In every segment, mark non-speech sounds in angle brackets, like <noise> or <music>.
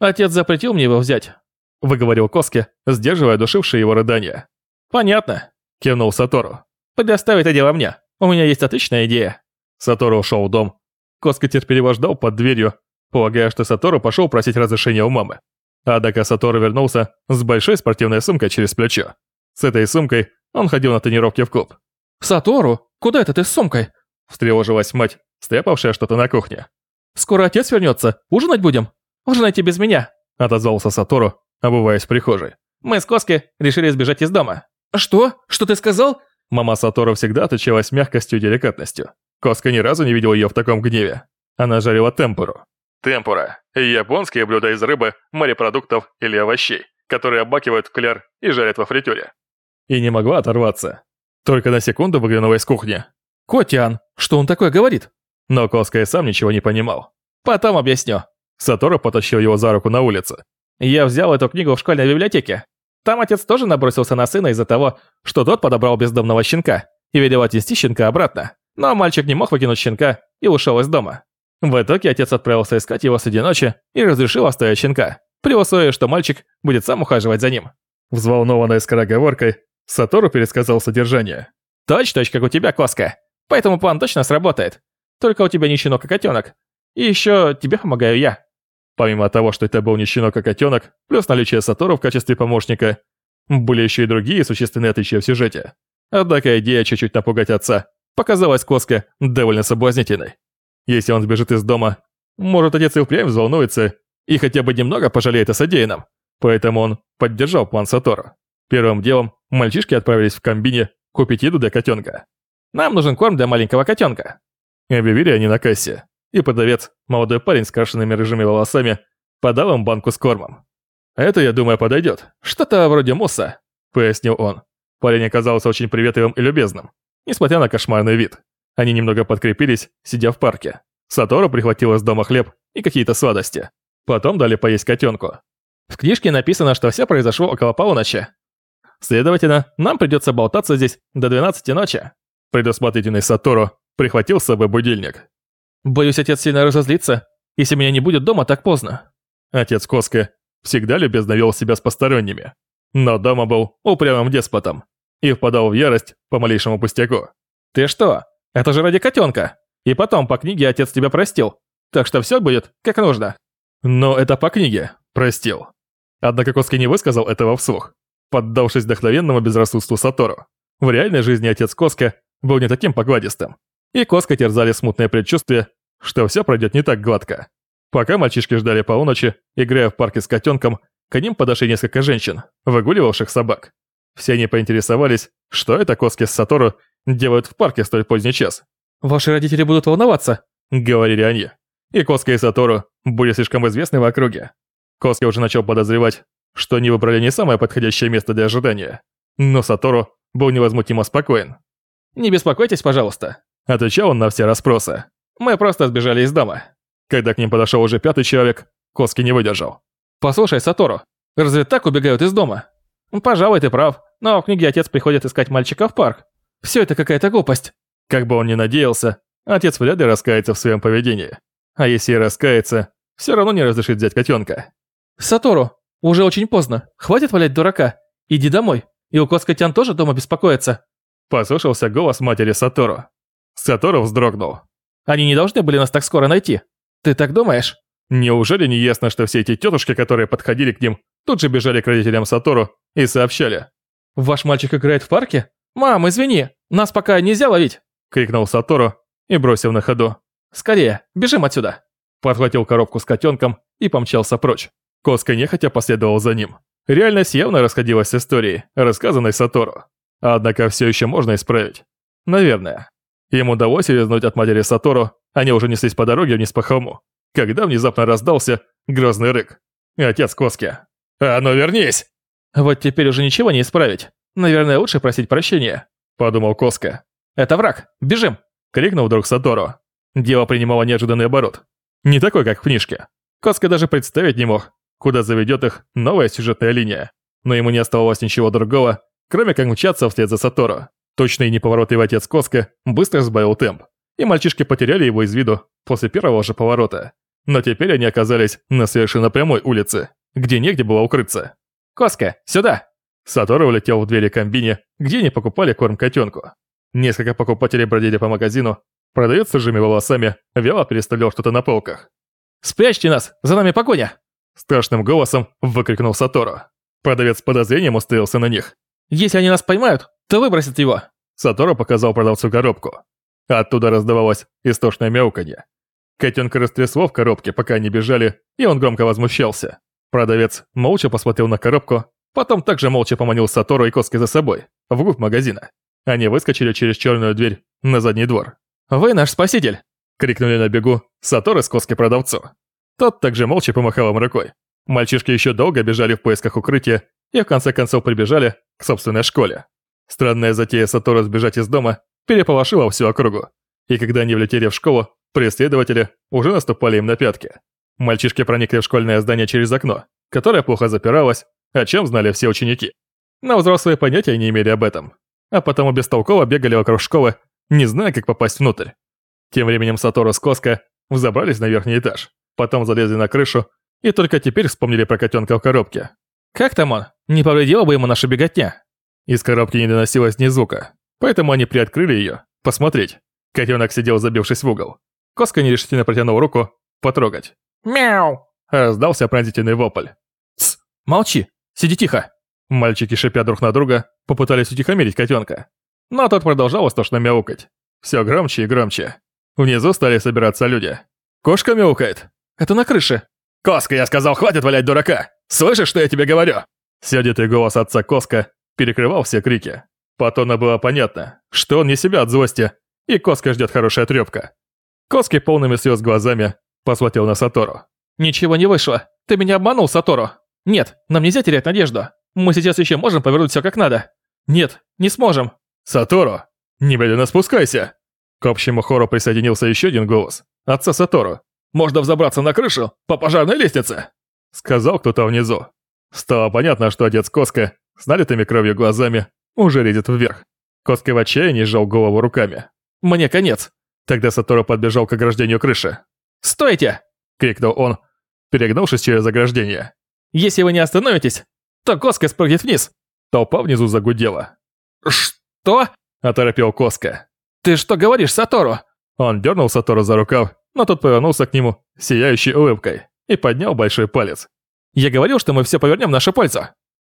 Отец запретил мне его взять», — выговорил Коски, сдерживая душившие его рыдания. «Понятно», — кивнул Сатору. «Предоставь это дело мне. У меня есть отличная идея». Сатору ушел в дом. Коска терпеливо ждал под дверью, полагая, что Сатору пошел просить разрешения у мамы. Однако Сатору вернулся с большой спортивной сумкой через плечо. С этой сумкой он ходил на тренировки в клуб. «Сатору, куда это ты с сумкой?» Встревожилась мать, стряпавшая что-то на кухне. «Скоро отец вернется, ужинать будем? Ужинайте без меня», отозвался Сатору, обуваясь в прихожей. «Мы с Коски решили сбежать из дома». «Что? Что ты сказал?» Мама Сатору всегда отличалась мягкостью и деликатностью. Коска ни разу не видел ее в таком гневе. Она жарила темпуру. Темпура – японские блюда из рыбы, морепродуктов или овощей, которые обмакивают в кляр и жарят во фритюре. И не могла оторваться. Только на секунду выглянула из кухни. «Котян, что он такое говорит?» Но Коска и сам ничего не понимал. «Потом объясню». Сатору потащил его за руку на улицу. «Я взял эту книгу в школьной библиотеке. Там отец тоже набросился на сына из-за того, что тот подобрал бездомного щенка и велел отвезти щенка обратно. Но мальчик не мог выкинуть щенка и ушел из дома. В итоге отец отправился искать его среди ночи и разрешил оставить щенка, при условии, что мальчик будет сам ухаживать за ним. Взволнованной скороговоркой, Сатору пересказал содержание. «Точь-точь, как у тебя, Коска. Поэтому план точно сработает. Только у тебя не щенок, а котенок. И еще тебе помогаю я». Помимо того, что это был не щенок, а котенок, плюс наличие Сатору в качестве помощника, были еще и другие существенные отличия в сюжете. Однако идея чуть-чуть напугать отца показалась Коске довольно соблазнительной. Если он сбежит из дома, может отец и впрямь взволнуется и хотя бы немного пожалеет о содеянном. Поэтому он поддержал план Сатору. Первым делом мальчишки отправились в комбине купить еду для котенка. «Нам нужен корм для маленького котенка», — объявили они на кассе. И продавец, молодой парень с крашенными рыжими волосами, подал им банку с кормом. «Это, я думаю, подойдет. Что-то вроде мусса», — пояснил он. Парень оказался очень приветливым и любезным, несмотря на кошмарный вид. Они немного подкрепились, сидя в парке. Сатору прихватил из дома хлеб и какие-то сладости. Потом дали поесть котенку. В книжке написано, что все произошло около полуночи. Следовательно, нам придется болтаться здесь до 12 ночи. Предусмотрительный Сатору прихватил с собой будильник. Боюсь, отец сильно разозлится, если меня не будет дома так поздно. Отец Коска всегда любезно вел себя с посторонними, но дома был упрямым деспотом и впадал в ярость по малейшему пустяку. Ты что, это же ради котенка. И потом по книге отец тебя простил. Так что все будет как нужно. Но это по книге. Простил. Однако Коски не высказал этого вслух, поддавшись вдохновенному безрассудству Сатору. В реальной жизни отец Коска был не таким погладистым. И Коска терзали смутное предчувствие, что все пройдет не так гладко. Пока мальчишки ждали полуночи, играя в парке с котенком, к ним подошли несколько женщин, выгуливавших собак. Все они поинтересовались, что это Коски с Сатору делают в парке столь поздний час. «Ваши родители будут волноваться», — говорили они. И Коска и Сатору были слишком известны в округе. Коска уже начал подозревать, что они выбрали не самое подходящее место для ожидания. Но Сатору был невозмутимо спокоен. «Не беспокойтесь, пожалуйста», — отвечал он на все расспросы. «Мы просто сбежали из дома». Когда к ним подошел уже пятый человек, Коски не выдержал. «Послушай, Сатору, разве так убегают из дома?» «Пожалуй, ты прав, но в книге отец приходит искать мальчика в парк. Все это какая-то глупость. Как бы он ни надеялся, отец вряд ли раскается в своем поведении. А если и раскается, все равно не разрешит взять котенка. Сатору, уже очень поздно. Хватит валять дурака. Иди домой. И у Коскотян тоже дома беспокоится. Послышался голос матери Сатору. Сатору вздрогнул. Они не должны были нас так скоро найти. Ты так думаешь? Неужели не ясно, что все эти тетушки, которые подходили к ним, тут же бежали к родителям Сатору и сообщали? Ваш мальчик играет в парке? «Мам, извини, нас пока нельзя ловить!» — крикнул Сатору и бросил на ходу. «Скорее, бежим отсюда!» Подхватил коробку с котенком и помчался прочь. Коска нехотя последовал за ним. Реальность явно расходилась с историей, рассказанной Сатору. Однако все еще можно исправить. Наверное. Ему удалось увязнуть от матери Сатору, они уже неслись по дороге вниз по холму, когда внезапно раздался грозный рык. Отец Коски. «А ну вернись!» Вот теперь уже ничего не исправить. Наверное, лучше просить прощения», — подумал Коска. «Это враг! Бежим!» — крикнул вдруг Сатору. Дело принимало неожиданный оборот. Не такой, как в книжке. Коска даже представить не мог, куда заведет их новая сюжетная линия. Но ему не оставалось ничего другого, кроме как мчаться вслед за Сатору. Точный и неповоротливый отец Коска быстро сбавил темп, и мальчишки потеряли его из виду после первого же поворота. Но теперь они оказались на совершенно прямой улице, где негде было укрыться. «Коска, сюда!» Сатору улетел в двери комбине, где они покупали корм котенку. Несколько покупателей бродили по магазину, продавец с рыжими волосами вяло переставлял что-то на полках. «Спрячьте нас! За нами погоня!» Страшным голосом выкрикнул Сатору. Продавец с подозрением уставился на них. «Если они нас поймают, то выбросят его!» Сатору показал продавцу коробку. Оттуда раздавалось истошное мяуканье. Котенка растрясло в коробке, пока они бежали, и он громко возмущался. Продавец молча посмотрел на коробку, потом также молча поманил Сатору и Коски за собой, вглубь магазина. Они выскочили через черную дверь на задний двор. «Вы наш спаситель!» — крикнули на бегу Сатору с Коски продавцу. Тот также молча помахал им рукой. Мальчишки еще долго бежали в поисках укрытия и в конце концов прибежали к собственной школе. Странная затея Сатору сбежать из дома переполошила всю округу. И когда они влетели в школу, преследователи уже наступали им на пятки. Мальчишки проникли в школьное здание через окно, которое плохо запиралось, о чем знали все ученики. Но взрослые понятия не имели об этом, а потому бестолково бегали вокруг школы, не зная, как попасть внутрь. Тем временем Сатору с Коска взобрались на верхний этаж, потом залезли на крышу и только теперь вспомнили про котенка в коробке. «Как там он? Не повредила бы ему наша беготня?» Из коробки не доносилось ни звука, поэтому они приоткрыли ее, посмотреть. Котенок сидел, забившись в угол. Коска нерешительно протянул руку, потрогать. «Мяу!» Раздался пронзительный вопль. «Тсс! Молчи! Сиди тихо!» Мальчики, шипя друг на друга, попытались утихомирить котенка. Но тот продолжал истошно мяукать. Все громче и громче. Внизу стали собираться люди. «Кошка мяукает!» «Это на крыше!» «Коска, я сказал, хватит валять дурака! Слышишь, что я тебе говорю?» Сердитый голос отца Коска перекрывал все крики. По тону было понятно, что он не себя от злости, и Коска ждет хорошая трёпка. Коски полными слез глазами посмотрел на Сатору. «Ничего не вышло. Ты меня обманул, Сатору. Нет, нам нельзя терять надежду. Мы сейчас еще можем повернуть все как надо. Нет, не сможем». «Сатору, немедленно спускайся!» К общему хору присоединился еще один голос. Отца Сатору. «Можно взобраться на крышу по пожарной лестнице!» Сказал кто-то внизу. Стало понятно, что отец Коска с налитыми кровью глазами уже лезет вверх. Коска в отчаянии сжал голову руками. «Мне конец!» Тогда Сатору подбежал к ограждению крыши. «Стойте!» — крикнул он, перегнувшись через ограждение. «Если вы не остановитесь, то Коска спрыгнет вниз!» Толпа внизу загудела. «Что?» — оторопел Коска. «Ты что говоришь, Сатору?» Он дернул Сатору за рукав, но тот повернулся к нему, сияющей улыбкой, и поднял большой палец. «Я говорил, что мы все повернем в нашу пользу!»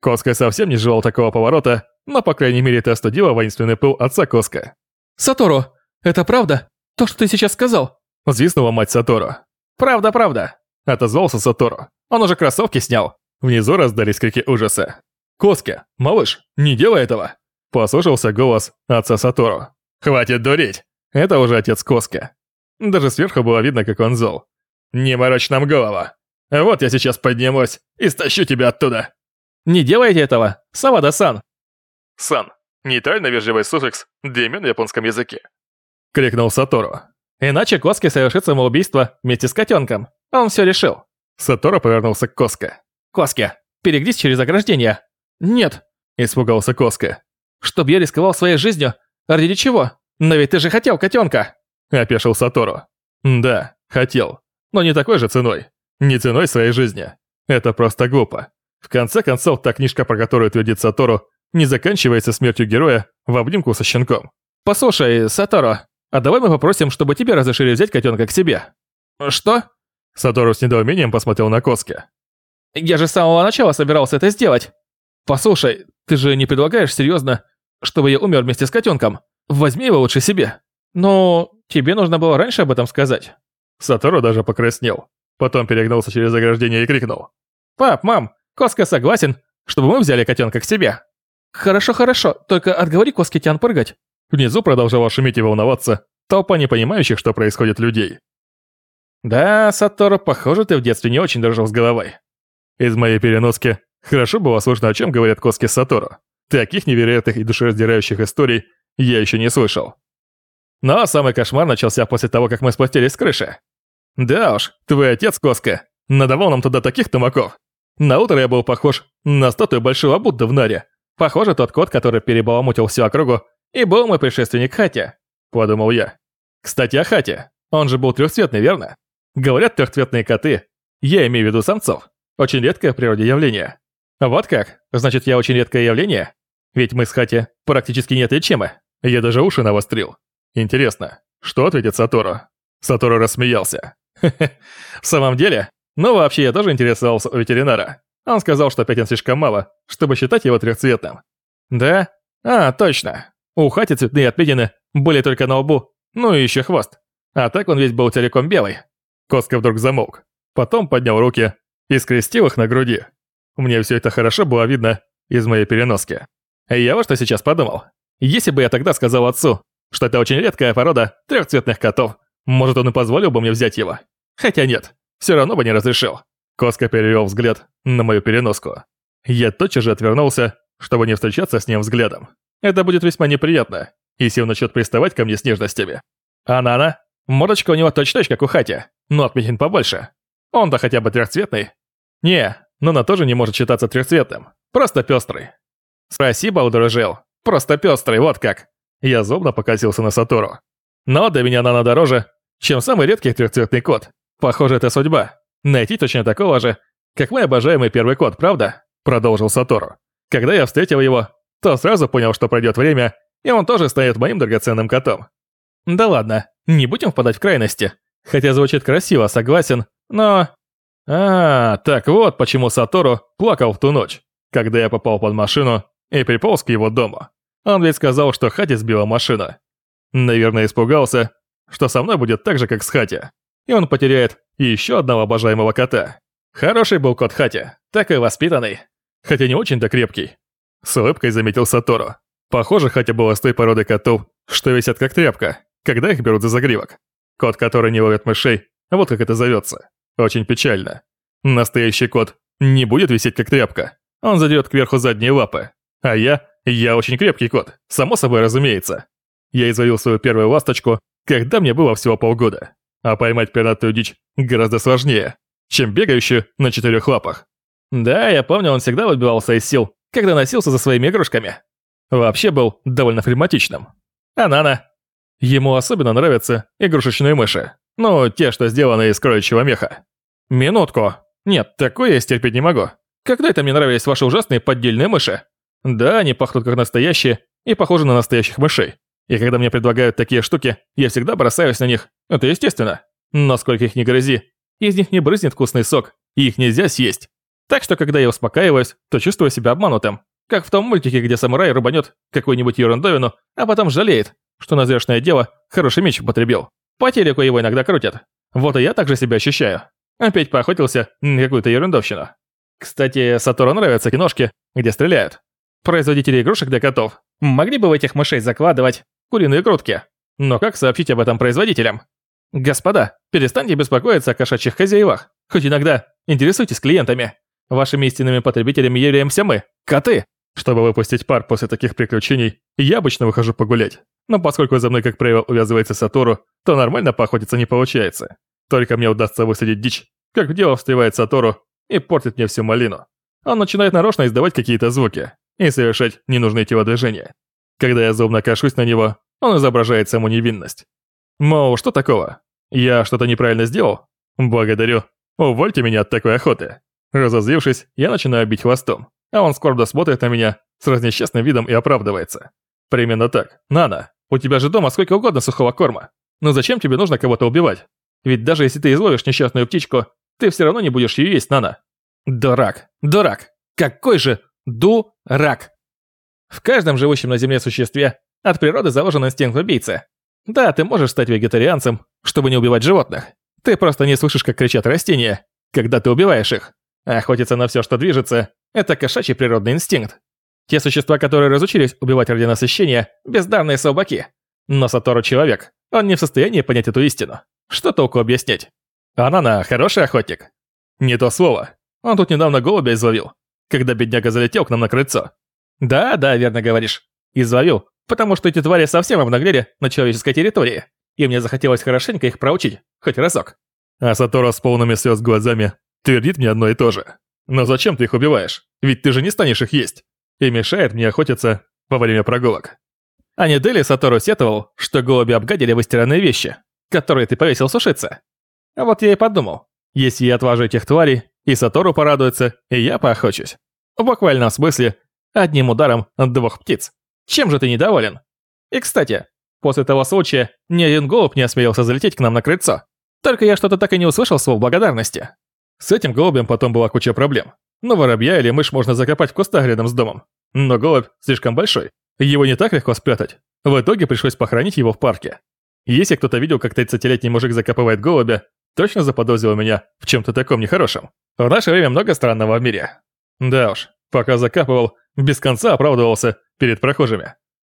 Коска совсем не желал такого поворота, но, по крайней мере, это остудило воинственный пыл отца Коска. «Сатору, это правда? То, что ты сейчас сказал?» Взвиснула мать Сатору. «Правда, правда!» Отозвался Сатору. Он уже кроссовки снял. Внизу раздались крики ужаса. «Коска, малыш, не делай этого!» Послышался голос отца Сатору. «Хватит дурить!» Это уже отец Коска. Даже сверху было видно, как он зол. «Не морочь нам голову! Вот я сейчас поднимусь и стащу тебя оттуда!» «Не делайте этого! Савада-сан!» «Сан» — нейтрально-вежливый суффикс для имен на японском языке. Крикнул Сатору. «Иначе Коски совершит самоубийство вместе с котенком. Он все решил». Сатору повернулся к Коске. «Коски, перегнись через ограждение». «Нет», — испугался Коска. «Чтоб я рисковал своей жизнью? Ради чего? Но ведь ты же хотел котенка!» — опешил Сатору. «Да, хотел. Но не такой же ценой. Не ценой своей жизни. Это просто глупо. В конце концов, та книжка, про которую твердит Сатору, не заканчивается смертью героя в обнимку со щенком. «Послушай, Сатору, а давай мы попросим, чтобы тебе разрешили взять котенка к себе». «Что?» Сатору с недоумением посмотрел на Коски. «Я же с самого начала собирался это сделать. Послушай, ты же не предлагаешь серьезно, чтобы я умер вместе с котенком? Возьми его лучше себе. Но тебе нужно было раньше об этом сказать». Сатору даже покраснел. Потом перегнулся через ограждение и крикнул. «Пап, мам, Коска согласен, чтобы мы взяли котенка к себе». «Хорошо, хорошо, только отговори Коски-тян прыгать». Внизу продолжала шуметь и волноваться толпа непонимающих, что происходит людей. «Да, Сатору, похоже, ты в детстве не очень дружил с головой». Из моей переноски хорошо было слышно, о чем говорят Коски Сатору. Таких невероятных и душераздирающих историй я еще не слышал. Но самый кошмар начался после того, как мы спустились с крыши. Да уж, твой отец, Коска, надавал нам туда таких тумаков. На утро я был похож на статую Большого Будды в Наре. Похоже, тот кот, который перебаламутил всю округу, и был мой предшественник Хати, подумал я. Кстати, о Хате. Он же был трехцветный, верно? Говорят, трехцветные коты, я имею в виду самцов, очень редкое в природе явление. Вот как? Значит, я очень редкое явление? Ведь мы с Хати практически неотличимы. Я даже уши навострил. Интересно, что ответит Сатору? Сатору рассмеялся. <laughs> В самом деле? Ну, вообще, я тоже интересовался у ветеринара. Он сказал, что пятен слишком мало, чтобы считать его трехцветным. Да? А, точно. У Хати цветные отметины были только на лбу, ну и еще хвост. А так он весь был целиком белый. Коска вдруг замолк. Потом поднял руки и скрестил их на груди. Мне все это хорошо было видно из моей переноски. Я вот что сейчас подумал. Если бы я тогда сказал отцу, что это очень редкая порода трехцветных котов, может он и позволил бы мне взять его. Хотя нет, все равно бы не разрешил. Коска перевел взгляд на мою переноску. Я тотчас же отвернулся, чтобы не встречаться с ним взглядом. Это будет весьма неприятно, если он начнет приставать ко мне с нежностями. А Нана? Мордочка у него точно как у Хати, но отметин побольше. Он-то хотя бы трехцветный. Не, Нана тоже не может считаться трехцветным. Просто пестрый. Спасибо, удружил. Просто пестрый, вот как. Я злобно покосился на Сатору. Но для меня Нана дороже, чем самый редкий трехцветный кот. Похоже, это судьба. Найти точно такого же, как мой обожаемый первый кот, правда? Продолжил Сатору. Когда я встретил его, то сразу понял, что пройдет время, и он тоже станет моим драгоценным котом. Да ладно, не будем впадать в крайности. Хотя звучит красиво, согласен, но... А, так вот почему Сатору плакал в ту ночь, когда я попал под машину и приполз к его дому. Он ведь сказал, что Хати сбила машина. Наверное, испугался, что со мной будет так же, как с Хати. И он потеряет еще одного обожаемого кота. Хороший был кот Хати, такой воспитанный, хотя не очень-то крепкий. С улыбкой заметил Сатору. Похоже, Хати была с той породы котов, что висят как тряпка, когда их берут за загривок. Кот, который не ловит мышей, вот как это зовется. Очень печально. Настоящий кот не будет висеть как тряпка. Он задерет кверху задние лапы. А я, я очень крепкий кот, само собой разумеется. Я изловил свою первую ласточку, когда мне было всего полгода. А поймать пернатую дичь гораздо сложнее, чем бегающую на четырех лапах. Да, я помню, он всегда выбивался из сил, когда носился за своими игрушками. Вообще был довольно флегматичным. А Нана? Ему особенно нравятся игрушечные мыши. Ну, те, что сделаны из кроечего меха. Минутку. Нет, такое я стерпеть не могу. Когда это мне нравились ваши ужасные поддельные мыши? Да, они пахнут как настоящие и похожи на настоящих мышей. И когда мне предлагают такие штуки, я всегда бросаюсь на них. Это естественно. Но сколько их не грызи, из них не брызнет вкусный сок, и их нельзя съесть. Так что, когда я успокаиваюсь, то чувствую себя обманутым. Как в том мультике, где самурай рубанет какую-нибудь ерундовину, а потом жалеет, что на зряшное дело хороший меч употребил. По телеку его иногда крутят. Вот и я также себя ощущаю. Опять поохотился на какую-то ерундовщину. Кстати, Сатору нравятся киношки, где стреляют. Производители игрушек для котов могли бы в этих мышей закладывать куриные грудки. Но как сообщить об этом производителям? Господа, перестаньте беспокоиться о кошачьих хозяевах. Хоть иногда интересуйтесь клиентами. Вашими истинными потребителями являемся мы, коты. Чтобы выпустить пар после таких приключений, я обычно выхожу погулять. Но поскольку за мной, как правило, увязывается Сатору, то нормально поохотиться не получается. Только мне удастся выследить дичь, как в дело встревает Сатору и портит мне всю малину. Он начинает нарочно издавать какие-то звуки и совершать ненужные телодвижения. Когда я зубно кашусь на него, он изображает саму невинность. Мол, что такого? Я что-то неправильно сделал? Благодарю. Увольте меня от такой охоты. Разозлившись, я начинаю бить хвостом, а он скорбно смотрит на меня с разнесчастным видом и оправдывается. Примерно так. Нана, у тебя же дома сколько угодно сухого корма. Но зачем тебе нужно кого-то убивать? Ведь даже если ты изловишь несчастную птичку, ты все равно не будешь ее есть, Нана. Дурак, дурак. Какой же дурак. В каждом живущем на Земле существе от природы заложен инстинкт убийцы. Да, ты можешь стать вегетарианцем, чтобы не убивать животных. Ты просто не слышишь, как кричат растения, когда ты убиваешь их. Охотиться на все, что движется, это кошачий природный инстинкт. Те существа, которые разучились убивать ради насыщения, бездарные собаки. Но Сатору человек, он не в состоянии понять эту истину. Что толку объяснять? Анана хороший охотник. Не то слово. Он тут недавно голубя изловил, когда бедняга залетел к нам на крыльцо. Да, да, верно говоришь. Изловил, потому что эти твари совсем обнаглели на человеческой территории, и мне захотелось хорошенько их проучить, хоть разок. А Сатору с полными слез глазами Твердит мне одно и то же. Но зачем ты их убиваешь? Ведь ты же не станешь их есть. И мешает мне охотиться во время прогулок. А не Дели Сатору сетовал, что голуби обгадили выстиранные вещи, которые ты повесил сушиться. А вот я и подумал, если я отважу этих тварей, и Сатору порадуется, и я поохочусь. В буквальном смысле, одним ударом двух птиц. Чем же ты недоволен? И, кстати, после того случая ни один голубь не осмелился залететь к нам на крыльцо. Только я что-то так и не услышал слов благодарности. С этим голубем потом была куча проблем. Но воробья или мышь можно закопать в кустах рядом с домом. Но голубь слишком большой. Его не так легко спрятать. В итоге пришлось похоронить его в парке. Если кто-то видел, как 30-летний мужик закапывает голубя, точно заподозрил меня в чем-то таком нехорошем. В наше время много странного в мире. Да уж, пока закапывал, без конца оправдывался перед прохожими.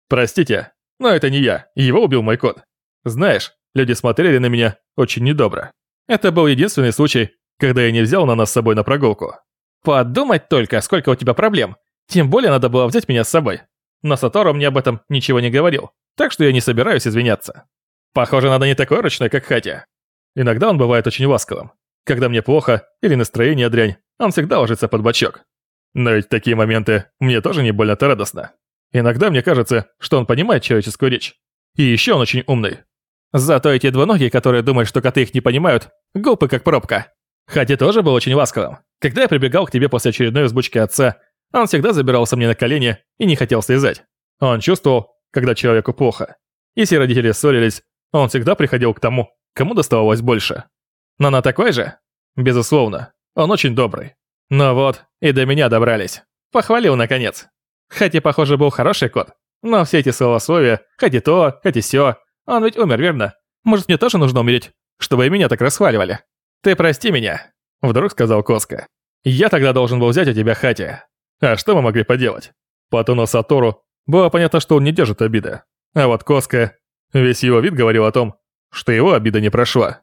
Простите, но это не я, его убил мой кот. Знаешь, люди смотрели на меня очень недобро. Это был единственный случай, когда я не взял на нас с собой на прогулку. Подумать только, сколько у тебя проблем. Тем более надо было взять меня с собой. Но Сатору мне об этом ничего не говорил, так что я не собираюсь извиняться. Похоже, надо не такой ручной, как Хати. Иногда он бывает очень ласковым. Когда мне плохо или настроение дрянь, он всегда ложится под бочок. Но ведь в такие моменты мне тоже не больно-то радостно. Иногда мне кажется, что он понимает человеческую речь. И еще он очень умный. Зато эти двуногие, которые думают, что коты их не понимают, глупы как пробка. Хати тоже был очень ласковым. Когда я прибегал к тебе после очередной взбучки отца, он всегда забирался мне на колени и не хотел слезать. Он чувствовал, когда человеку плохо. Если родители ссорились, он всегда приходил к тому, кому доставалось больше. Но на такой же? Безусловно. Он очень добрый. Но вот, и до меня добрались. Похвалил, наконец. Хотя, похоже, был хороший кот. Но все эти словословия, хоть и то, хоть и сё, он ведь умер, верно? Может, мне тоже нужно умереть, чтобы и меня так расхваливали? Ты прости меня, вдруг сказал Коска. Я тогда должен был взять у тебя Хати. А что мы могли поделать? По тону Сатору было понятно, что он не держит обиды. А вот Коска, весь его вид говорил о том, что его обида не прошла.